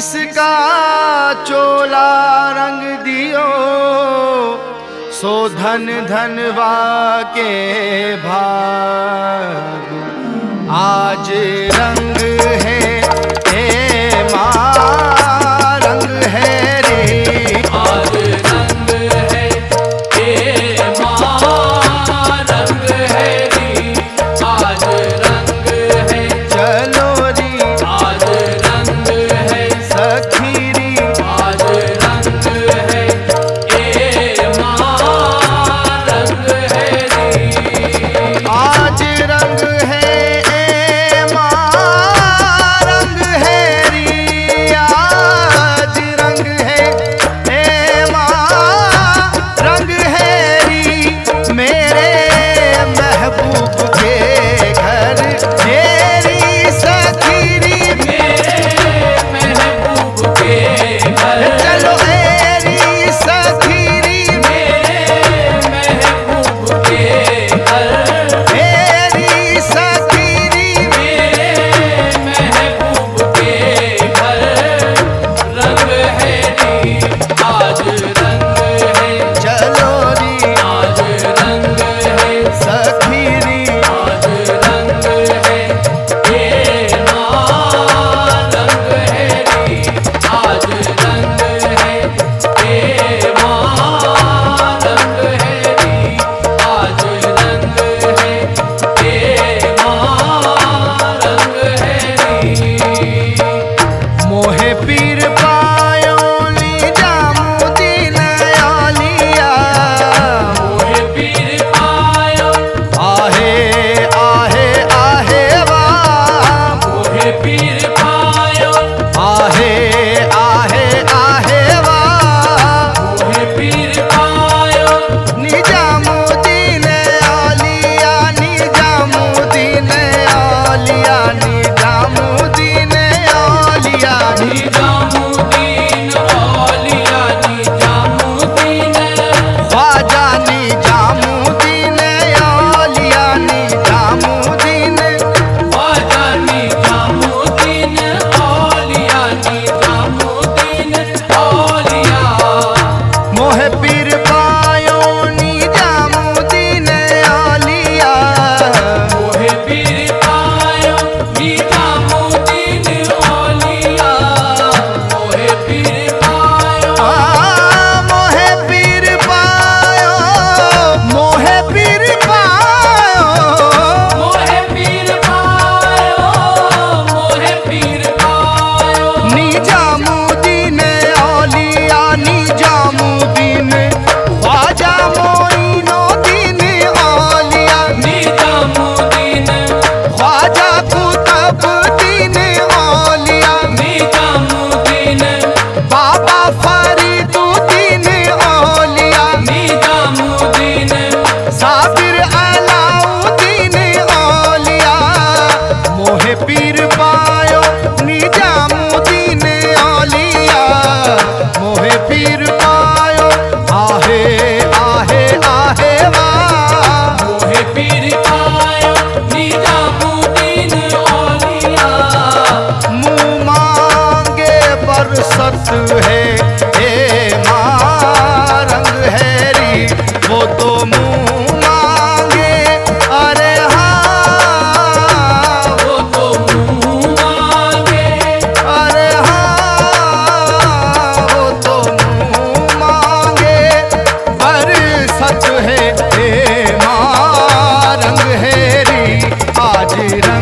जिसका चोला रंग दियो सो धन धनवा के भाग। आज रंग है हे माँ। tirando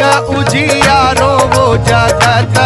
का उजियारो वो जगत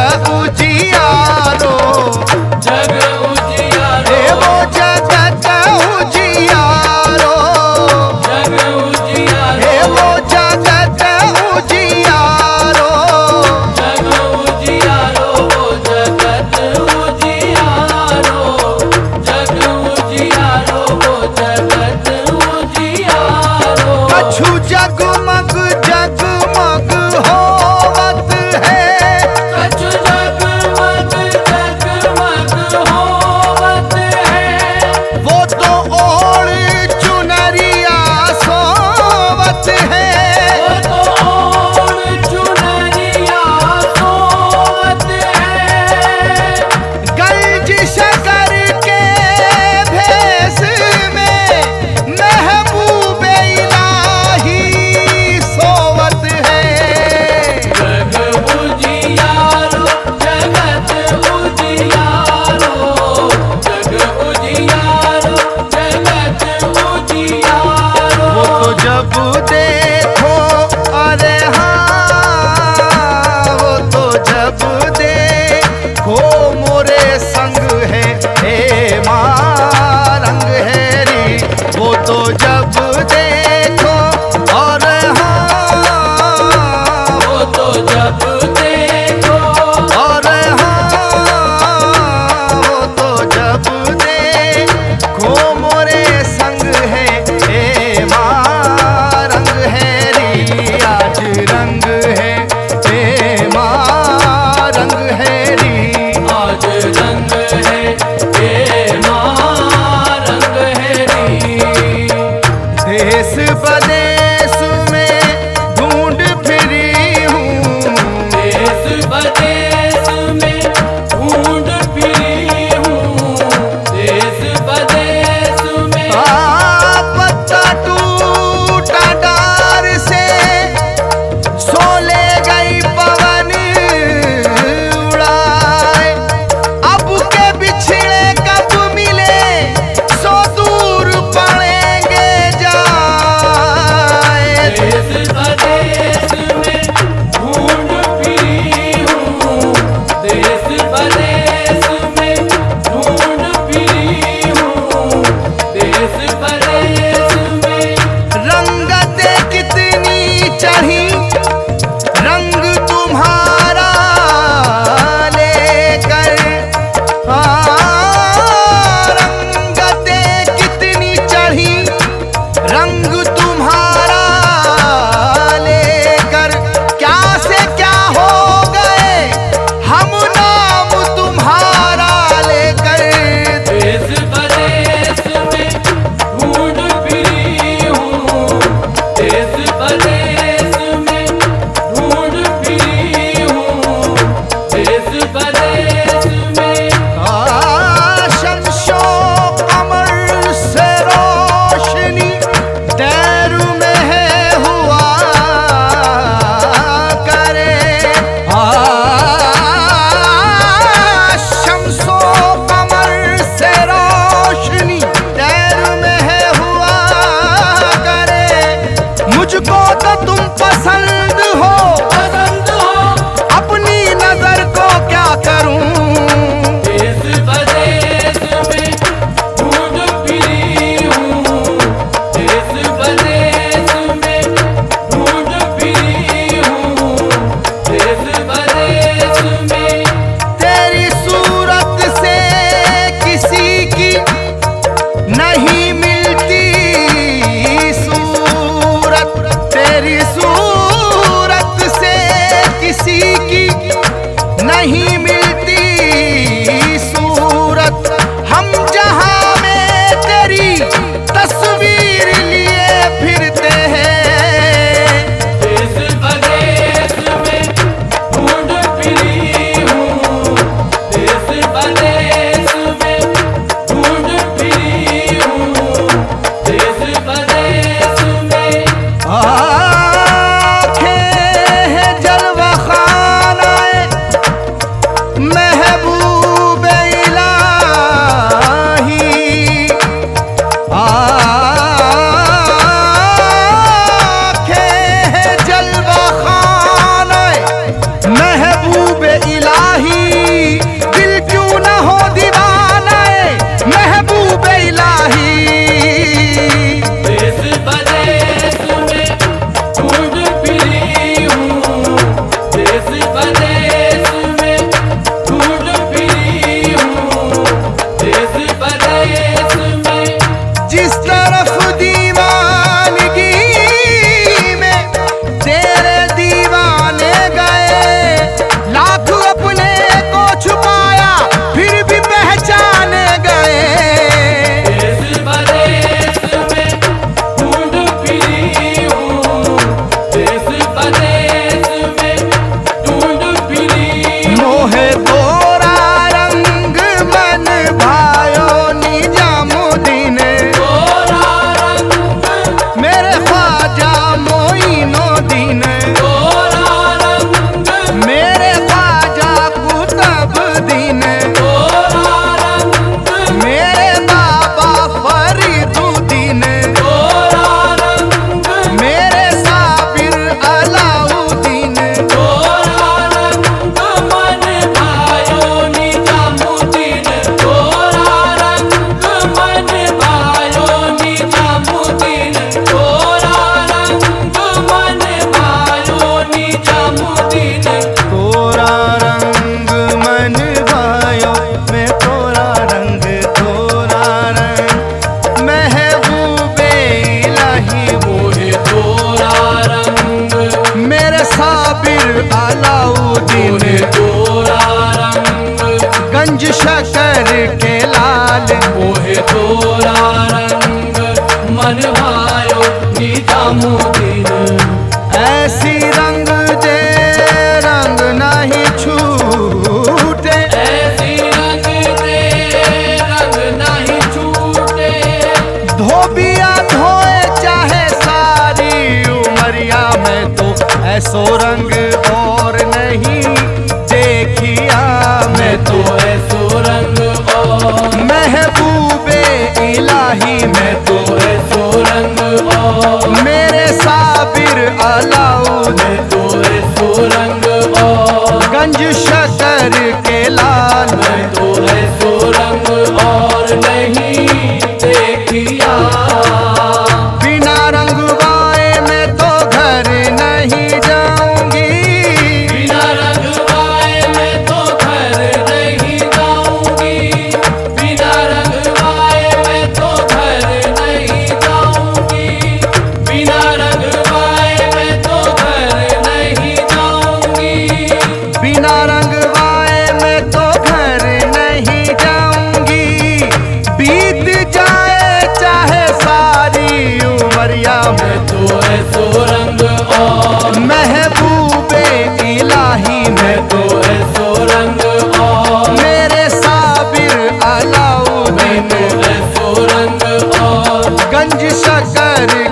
पंज सकरी